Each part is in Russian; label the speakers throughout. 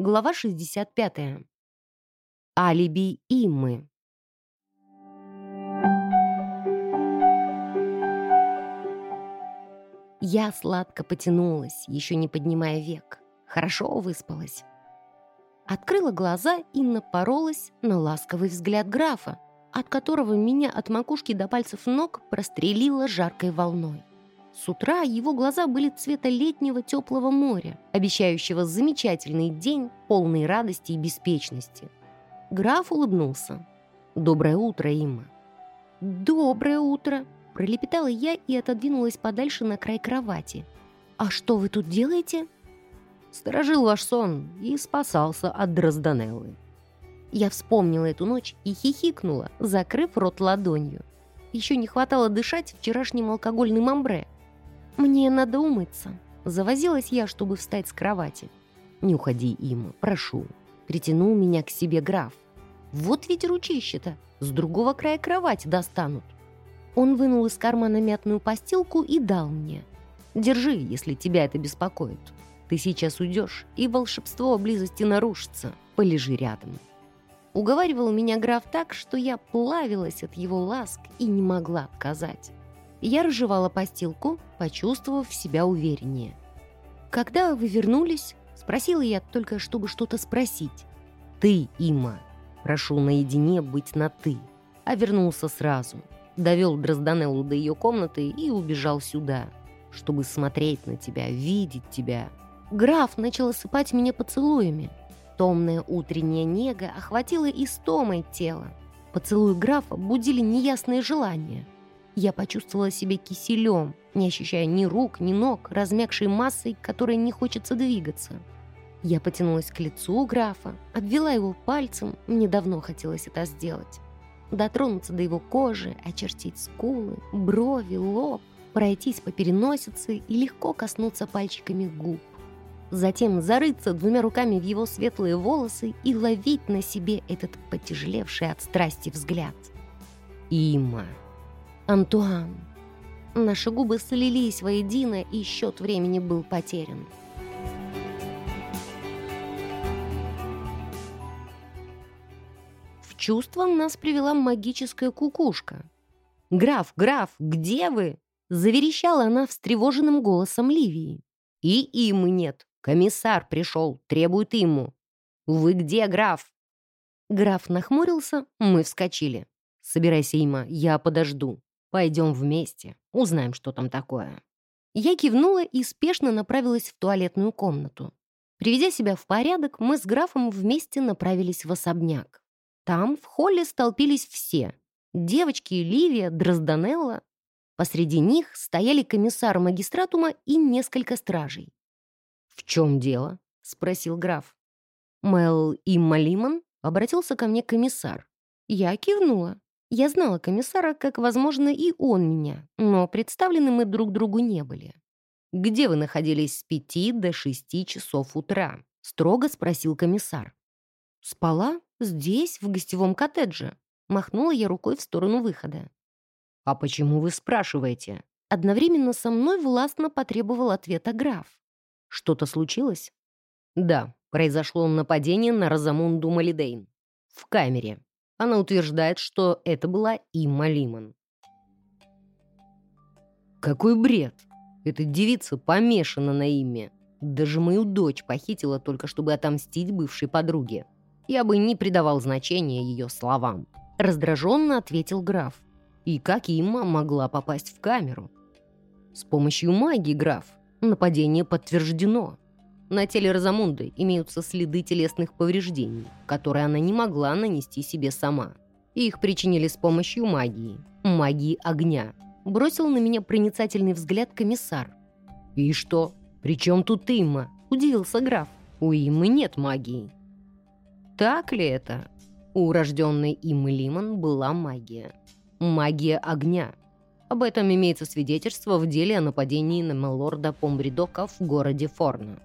Speaker 1: Глава 65. Алиби Иммы. Я сладко потянулась, еще не поднимая век. Хорошо выспалась. Открыла глаза и напоролась на ласковый взгляд графа, от которого меня от макушки до пальцев ног прострелило жаркой волной. С утра его глаза были цвета летнего теплого моря, обещающего замечательный день, полный радости и беспечности. Граф улыбнулся. «Доброе утро, Имма». «Доброе утро», — пролепетала я и отодвинулась подальше на край кровати. «А что вы тут делаете?»
Speaker 2: «Сторожил ваш сон и спасался от Дрозданеллы».
Speaker 1: Я вспомнила эту ночь и хихикнула, закрыв рот ладонью. Еще не хватало дышать вчерашним алкогольным амбре. «Мне надо умыться». Завозилась я, чтобы встать с кровати.
Speaker 2: «Не уходи, Има, прошу». Притянул меня к себе граф.
Speaker 1: «Вот ведь ручище-то! С другого края кровати достанут». Он вынул из кармана мятную постилку и дал мне.
Speaker 2: «Держи, если тебя это беспокоит. Ты сейчас уйдешь, и волшебство близости нарушится. Полежи рядом».
Speaker 1: Уговаривал меня граф так, что я плавилась от его ласк и не могла отказать. Я разжевала постилку, почувствовав себя увереннее. «Когда вы вернулись?» — спросила я только, чтобы что-то спросить.
Speaker 2: «Ты, Има, прошу наедине быть на «ты», а вернулся сразу. Довел Дрозданеллу до ее комнаты и убежал сюда, чтобы смотреть на тебя, видеть тебя».
Speaker 1: Граф начал осыпать меня поцелуями. Томная утренняя нега охватила истомой тело. Поцелуи графа будили неясные желания — я почувствовала себя киселем, не ощущая ни рук, ни ног, размягшей массой, которой не хочется двигаться. Я потянулась к лицу графа, обвела его пальцем, мне давно хотелось это сделать. Дотронуться до его кожи, очертить скулы, брови, лоб, пройтись по переносице и легко коснуться пальчиками губ. Затем зарыться двумя руками в его светлые волосы и ловить на себе этот потяжелевший от страсти взгляд.
Speaker 2: «Има!»
Speaker 1: Антуан. Наши губы слились воедино, и счет времени был потерян. В чувство нас привела магическая кукушка. «Граф, граф, где вы?» Заверещала она встревоженным голосом Ливии.
Speaker 2: «И им нет. Комиссар пришел, требует ему. Вы где, граф?»
Speaker 1: Граф нахмурился, мы вскочили.
Speaker 2: «Собирайся, Има, я подожду». Пойдем вместе, узнаем, что там такое».
Speaker 1: Я кивнула и спешно направилась в туалетную комнату. Приведя себя в порядок, мы с графом вместе направились в особняк. Там в холле столпились все. Девочки Ливия, Дрозданелла. Посреди них стояли комиссар магистратума и несколько стражей.
Speaker 2: «В чем дело?» — спросил граф.
Speaker 1: «Мел и Малиман?» — обратился ко мне комиссар. Я кивнула. Я знала комиссара, как, возможно, и он меня, но представлены мы друг другу не были.
Speaker 2: «Где вы находились с пяти до шести часов утра?» — строго спросил комиссар.
Speaker 1: «Спала? Здесь, в гостевом коттедже?» Махнула я рукой в сторону выхода.
Speaker 2: «А почему вы спрашиваете?»
Speaker 1: Одновременно со мной властно потребовал ответа граф.
Speaker 2: «Что-то случилось?» «Да, произошло нападение на Розамунду Малидейн. В камере. Она утверждает, что это была Имма Лимон. Какой бред! Эта девица помешана на имя. Даже мою дочь похитила только, чтобы отомстить бывшей подруге. Я бы не придавал значения ее словам. Раздраженно ответил граф. И как Имма могла попасть в камеру? С помощью магии, граф. Нападение подтверждено. На теле Розамунды имеются следы телесных повреждений, которые она не могла нанести себе сама. Их причинили с помощью магии. Магии огня. Бросил на меня проницательный взгляд комиссар. «И что? При чем тут Имма?» – удивился граф. «У Иммы нет магии». Так ли это? У рожденной Иммы Лимон была магия. Магия огня. Об этом имеется свидетельство в деле о нападении на мелорда Помбридока в городе Форно.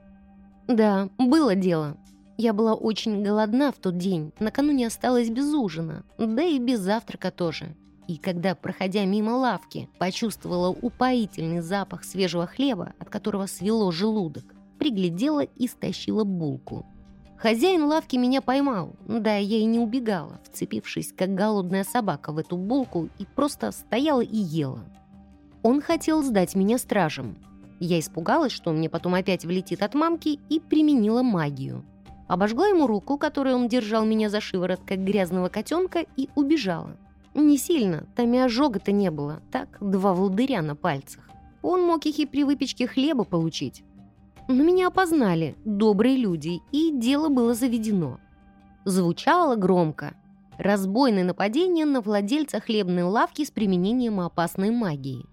Speaker 1: Да, было дело. Я была очень голодна в тот день, накануне осталась без ужина, да и без завтрака тоже. И когда, проходя мимо лавки, почувствовала упоительный запах свежего хлеба, от которого свело желудок, приглядела и стащила булку. Хозяин лавки меня поймал, да я и не убегала, вцепившись, как голодная собака в эту булку и просто стояла и ела. Он хотел сдать меня стражем. Я испугалась, что мне потом опять влетит от мамки, и применила магию. Обожгла ему руку, которой он держал меня за шиворот, как грязного котенка, и убежала. Не сильно, там и ожога-то не было, так, два волдыря на пальцах. Он мог их и при выпечке хлеба получить. Но меня опознали, добрые люди, и дело было заведено. Звучало громко. Разбойное нападение на владельца хлебной лавки с применением опасной магии.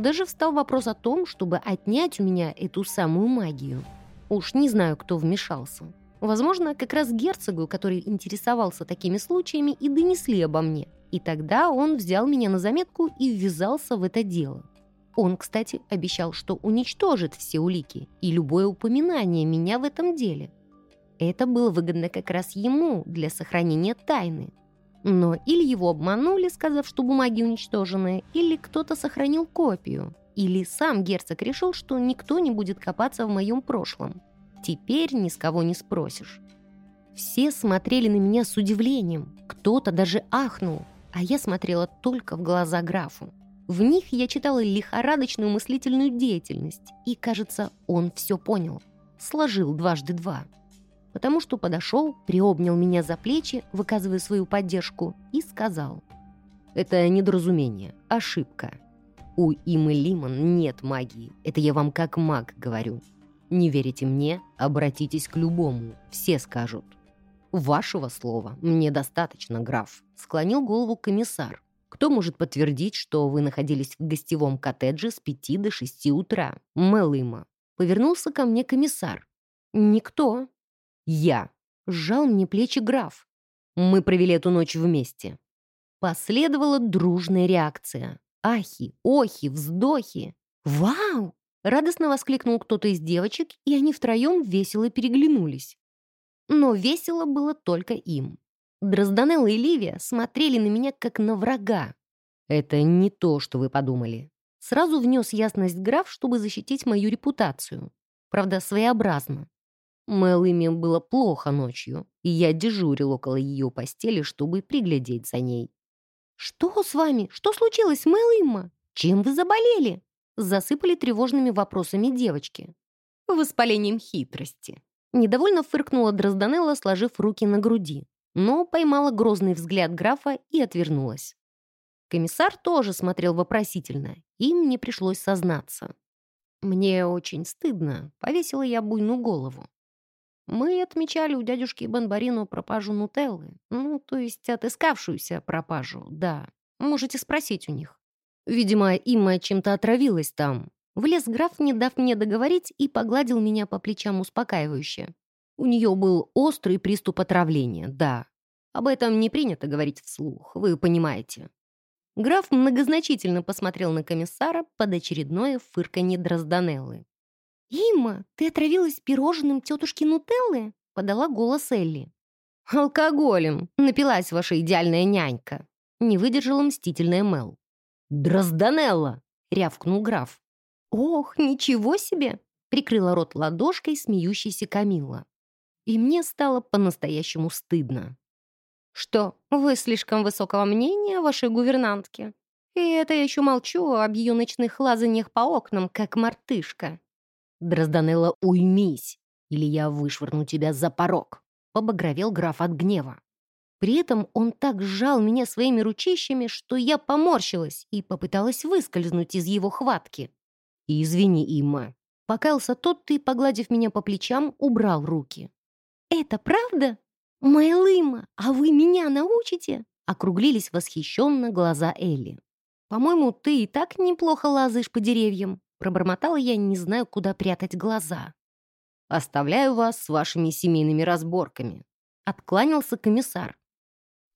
Speaker 1: Даже встал вопрос о том, чтобы отнять у меня эту самую магию. Уж не знаю, кто вмешался. Возможно, как раз герцогу, который интересовался такими случаями, и донесли обо мне. И тогда он взял меня на заметку и ввязался в это дело. Он, кстати, обещал, что уничтожит все улики и любое упоминание меня в этом деле. Это было выгодно как раз ему для сохранения тайны. Но или его обманули, сказав, что бумаги уничтожены, или кто-то сохранил копию, или сам герцог решил, что никто не будет копаться в моем прошлом. Теперь ни с кого не спросишь. Все смотрели на меня с удивлением, кто-то даже ахнул, а я смотрела только в глаза графу. В них я читала лихорадочную мыслительную деятельность, и, кажется, он все понял. Сложил дважды два потому что подошел, приобнял меня за плечи, выказывая свою поддержку, и сказал.
Speaker 2: «Это недоразумение, ошибка. У Имы Лимон нет магии, это я вам как маг говорю. Не верите мне? Обратитесь к любому, все скажут». «Вашего слова мне достаточно, граф», — склонил голову комиссар. «Кто может подтвердить, что вы находились в гостевом коттедже с пяти до шести утра? Мелыма».
Speaker 1: Повернулся ко мне комиссар. «Никто»,
Speaker 2: «Я».
Speaker 1: Сжал мне плечи граф.
Speaker 2: «Мы провели эту ночь вместе».
Speaker 1: Последовала дружная реакция. Ахи, охи, вздохи. «Вау!» Радостно воскликнул кто-то из девочек, и они втроем весело переглянулись. Но весело было только им. Дрозданелла и Ливия смотрели на меня, как на врага.
Speaker 2: «Это не то, что вы подумали».
Speaker 1: Сразу внес ясность граф, чтобы защитить мою репутацию. Правда, своеобразно.
Speaker 2: Мелыме было плохо ночью, и я дежурил около ее постели, чтобы приглядеть за ней.
Speaker 1: «Что с вами? Что случилось, Мелыма? Чем вы заболели?» Засыпали тревожными вопросами девочки.
Speaker 2: «Воспалением хитрости».
Speaker 1: Недовольно фыркнула Дрозданелла, сложив руки на груди, но поймала грозный взгляд графа и отвернулась. Комиссар тоже смотрел вопросительно, и мне пришлось сознаться. Мне очень стыдно, повесила я буйную голову. Мы отмечали у дядюшки Бонбарину пропажу Нутеллы. Ну, то есть отыскавшуюся пропажу, да. Можете спросить у них. Видимо, Имма чем-то отравилась там. Влез граф, не дав мне договорить, и погладил меня по плечам успокаивающе. У нее был острый приступ отравления, да. Об этом не принято говорить вслух, вы понимаете. Граф многозначительно посмотрел на комиссара под очередное фырканье Дрозданеллы. «Имма, ты отравилась пирожным тетушки Нутеллы?» — подала голос Элли.
Speaker 2: «Алкоголем. Напилась ваша идеальная нянька», — не выдержала мстительная Мел.
Speaker 1: «Дрозданелла!» — рявкнул граф. «Ох, ничего себе!» — прикрыла рот ладошкой смеющейся Камилла. И мне стало по-настоящему стыдно. «Что, вы слишком высокого мнения о вашей гувернантке? И это я еще молчу об ее ночных лазаниях по окнам, как мартышка.
Speaker 2: «Дрозданелла, уймись, или я вышвырну тебя за порог!» — побагровел граф от гнева.
Speaker 1: При этом он так сжал меня своими ручищами, что я поморщилась и попыталась выскользнуть из его хватки.
Speaker 2: «Извини, Имма».
Speaker 1: Покаялся тот и, погладив меня по плечам, убрал руки. «Это правда? Майлыма, а вы меня научите?» Округлились восхищенно глаза Элли. «По-моему, ты и так неплохо лазаешь по деревьям. Пробормотала я, не знаю, куда прятать глаза.
Speaker 2: «Оставляю вас с вашими семейными разборками», —
Speaker 1: откланялся комиссар.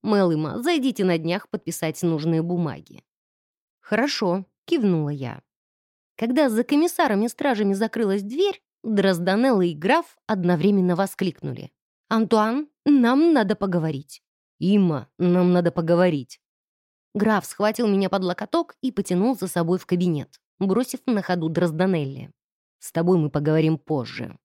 Speaker 2: «Мелыма, зайдите на днях подписать нужные бумаги».
Speaker 1: «Хорошо», — кивнула я. Когда за комиссарами-стражами закрылась дверь, Дрозданелла и граф одновременно воскликнули. «Антуан, нам надо поговорить».
Speaker 2: «Имма, нам надо поговорить».
Speaker 1: Граф схватил меня под локоток и потянул за собой в кабинет бросив на ходу Дрозданелли.
Speaker 2: «С тобой мы поговорим позже.